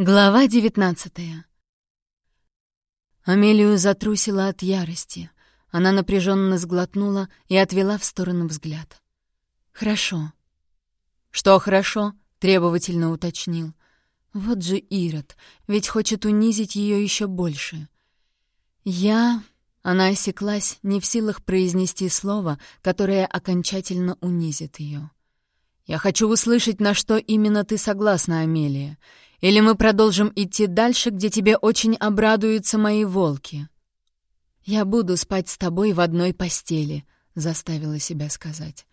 Глава девятнадцатая. Амелию затрусила от ярости. Она напряженно сглотнула и отвела в сторону взгляд. «Хорошо». «Что хорошо?» — требовательно уточнил. «Вот же Ирод, ведь хочет унизить ее еще больше». «Я...» — она осеклась, не в силах произнести слово, которое окончательно унизит ее. «Я хочу услышать, на что именно ты согласна, Амелия. Или мы продолжим идти дальше, где тебе очень обрадуются мои волки?» «Я буду спать с тобой в одной постели», — заставила себя сказать.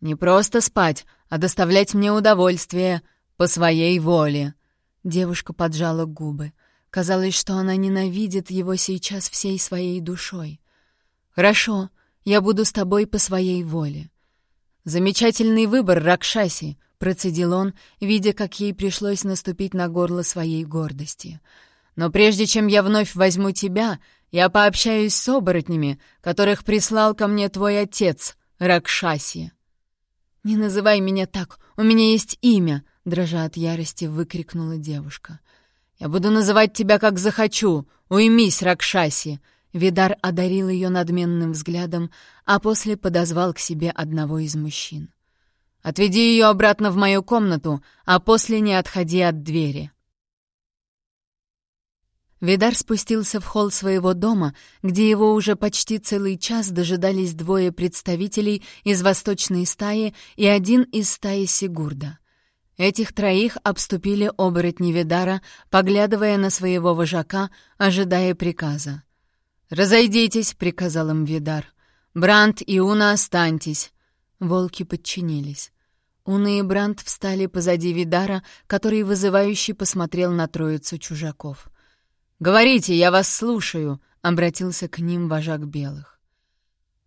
«Не просто спать, а доставлять мне удовольствие по своей воле». Девушка поджала губы. Казалось, что она ненавидит его сейчас всей своей душой. «Хорошо, я буду с тобой по своей воле». «Замечательный выбор, Ракшаси», процедил он, видя, как ей пришлось наступить на горло своей гордости. «Но прежде чем я вновь возьму тебя, я пообщаюсь с оборотнями, которых прислал ко мне твой отец, Ракшаси». «Не называй меня так, у меня есть имя», — дрожа от ярости, выкрикнула девушка. «Я буду называть тебя, как захочу. Уймись, Ракшаси!» Видар одарил ее надменным взглядом, а после подозвал к себе одного из мужчин. Отведи ее обратно в мою комнату, а после не отходи от двери». Видар спустился в холл своего дома, где его уже почти целый час дожидались двое представителей из восточной стаи и один из стаи Сигурда. Этих троих обступили оборотни Видара, поглядывая на своего вожака, ожидая приказа. «Разойдитесь», — приказал им Видар. «Бранд и Уна останьтесь. Волки подчинились. Уна и Бранд встали позади Видара, который вызывающе посмотрел на троицу чужаков. «Говорите, я вас слушаю», — обратился к ним вожак белых.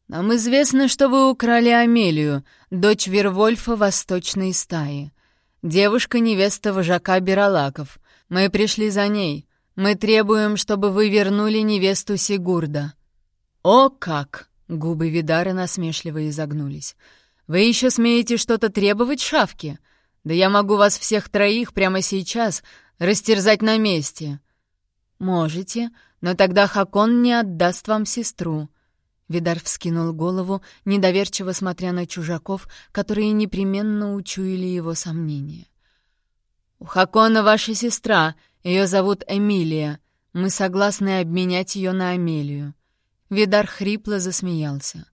«Нам известно, что вы украли Амелию, дочь Вервольфа восточной стаи. Девушка-невеста вожака Биралаков. Мы пришли за ней. Мы требуем, чтобы вы вернули невесту Сигурда». «О как!» — губы Видара насмешливо изогнулись. Вы еще смеете что-то требовать, шавки? Да я могу вас всех троих прямо сейчас растерзать на месте». «Можете, но тогда Хакон не отдаст вам сестру». Видар вскинул голову, недоверчиво смотря на чужаков, которые непременно учуяли его сомнения. «У Хакона ваша сестра, ее зовут Эмилия. Мы согласны обменять ее на Амелию». Видар хрипло засмеялся.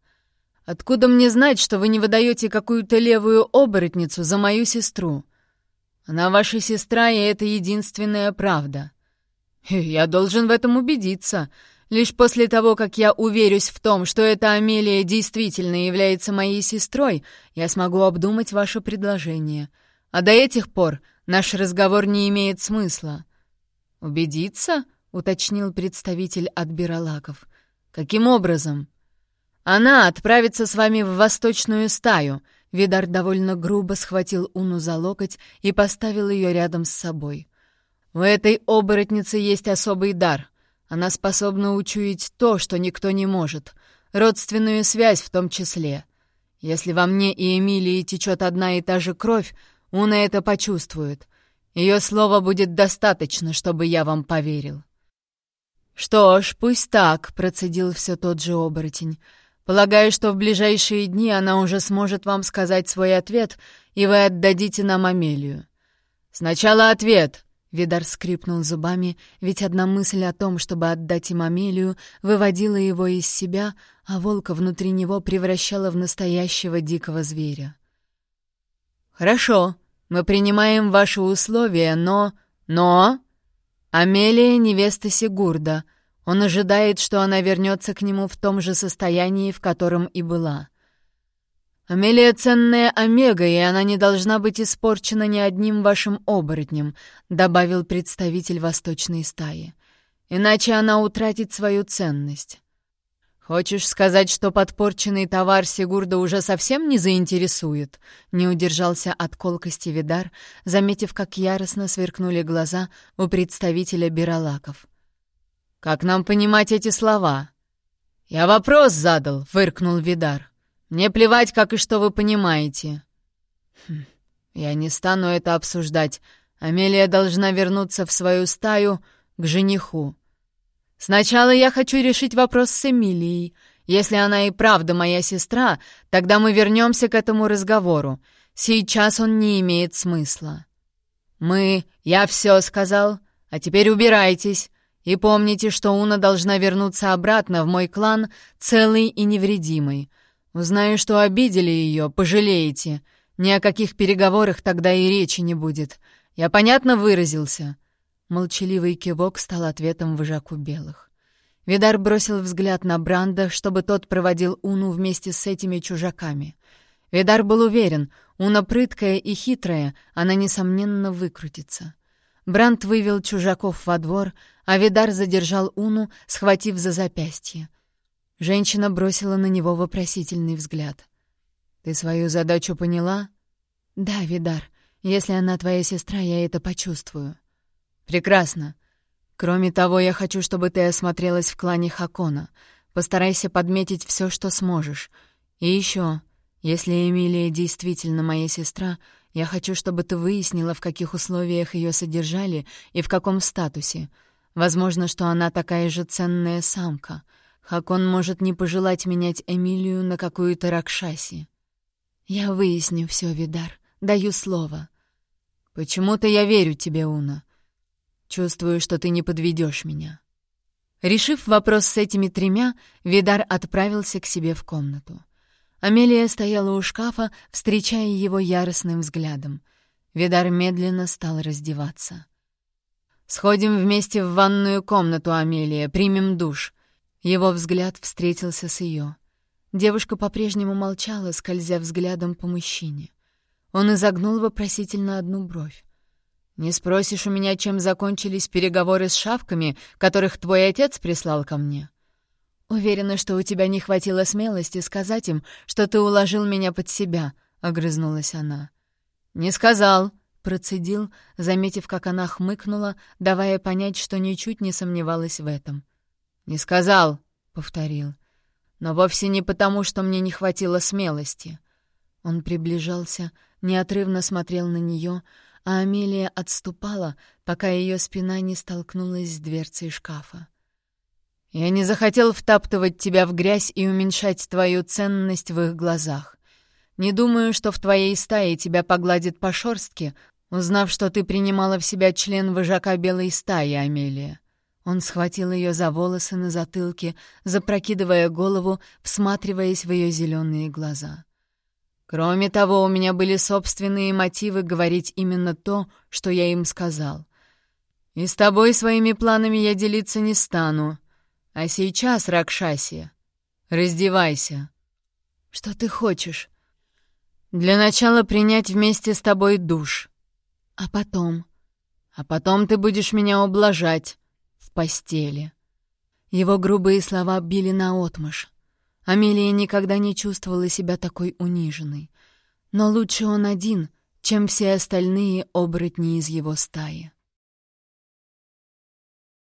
Откуда мне знать, что вы не выдаете какую-то левую оборотницу за мою сестру? Она ваша сестра, и это единственная правда. Я должен в этом убедиться. Лишь после того, как я уверюсь в том, что эта Амелия действительно является моей сестрой, я смогу обдумать ваше предложение. А до этих пор наш разговор не имеет смысла. «Убедиться?» — уточнил представитель от Биралаков. «Каким образом?» «Она отправится с вами в восточную стаю», — Видар довольно грубо схватил Уну за локоть и поставил ее рядом с собой. «У этой оборотницы есть особый дар. Она способна учуять то, что никто не может, родственную связь в том числе. Если во мне и Эмилии течет одна и та же кровь, Уна это почувствует. Ее слова будет достаточно, чтобы я вам поверил». «Что ж, пусть так», — процедил все тот же оборотень. Полагаю, что в ближайшие дни она уже сможет вам сказать свой ответ, и вы отдадите нам Амелию. Сначала ответ. Видар скрипнул зубами, ведь одна мысль о том, чтобы отдать им Амелию, выводила его из себя, а волка внутри него превращала в настоящего дикого зверя. «Хорошо, мы принимаем ваши условия, но... но...» «Амелия — невеста Сигурда», он ожидает, что она вернется к нему в том же состоянии, в котором и была. «Амелия — ценная омега, и она не должна быть испорчена ни одним вашим оборотнем», — добавил представитель восточной стаи. «Иначе она утратит свою ценность». «Хочешь сказать, что подпорченный товар Сигурда уже совсем не заинтересует?» Не удержался от колкости Видар, заметив, как яростно сверкнули глаза у представителя Биралаков. «Как нам понимать эти слова?» «Я вопрос задал», — фыркнул Видар. «Мне плевать, как и что вы понимаете». Хм, «Я не стану это обсуждать. Амелия должна вернуться в свою стаю к жениху. Сначала я хочу решить вопрос с Эмилией. Если она и правда моя сестра, тогда мы вернемся к этому разговору. Сейчас он не имеет смысла. Мы... Я все сказал. А теперь убирайтесь. И помните, что Уна должна вернуться обратно в мой клан целой и невредимой. Узнаю, что обидели ее, пожалеете. Ни о каких переговорах тогда и речи не будет. Я понятно выразился?» Молчаливый кивок стал ответом вожаку белых. Видар бросил взгляд на Бранда, чтобы тот проводил Уну вместе с этими чужаками. Видар был уверен, Уна прыткая и хитрая, она, несомненно, выкрутится. Бранд вывел чужаков во двор, а Видар задержал Уну, схватив за запястье. Женщина бросила на него вопросительный взгляд. «Ты свою задачу поняла?» «Да, Видар. Если она твоя сестра, я это почувствую». «Прекрасно. Кроме того, я хочу, чтобы ты осмотрелась в клане Хакона. Постарайся подметить все, что сможешь. И еще, если Эмилия действительно моя сестра, я хочу, чтобы ты выяснила, в каких условиях ее содержали и в каком статусе. Возможно, что она такая же ценная самка. Хакон может не пожелать менять Эмилию на какую-то Ракшаси. Я выясню все, Видар. Даю слово. Почему-то я верю тебе, Уна. Чувствую, что ты не подведешь меня. Решив вопрос с этими тремя, Видар отправился к себе в комнату. Амелия стояла у шкафа, встречая его яростным взглядом. Видар медленно стал раздеваться. «Сходим вместе в ванную комнату, Амелия, примем душ». Его взгляд встретился с ее. Девушка по-прежнему молчала, скользя взглядом по мужчине. Он изогнул вопросительно одну бровь. «Не спросишь у меня, чем закончились переговоры с шавками, которых твой отец прислал ко мне?» «Уверена, что у тебя не хватило смелости сказать им, что ты уложил меня под себя», — огрызнулась она. «Не сказал», — процедил, заметив, как она хмыкнула, давая понять, что ничуть не сомневалась в этом. «Не сказал», — повторил. «Но вовсе не потому, что мне не хватило смелости». Он приближался, неотрывно смотрел на нее, а Амелия отступала, пока ее спина не столкнулась с дверцей шкафа. Я не захотел втаптывать тебя в грязь и уменьшать твою ценность в их глазах. Не думаю, что в твоей стае тебя погладит по шорстке, узнав, что ты принимала в себя член вожака белой стаи, Амелия. Он схватил ее за волосы на затылке, запрокидывая голову, всматриваясь в ее зеленые глаза. Кроме того, у меня были собственные мотивы говорить именно то, что я им сказал. И с тобой своими планами я делиться не стану. А сейчас, Ракшаси, раздевайся. Что ты хочешь? Для начала принять вместе с тобой душ. А потом? А потом ты будешь меня ублажать в постели. Его грубые слова били наотмашь. Амелия никогда не чувствовала себя такой униженной. Но лучше он один, чем все остальные оборотни из его стаи.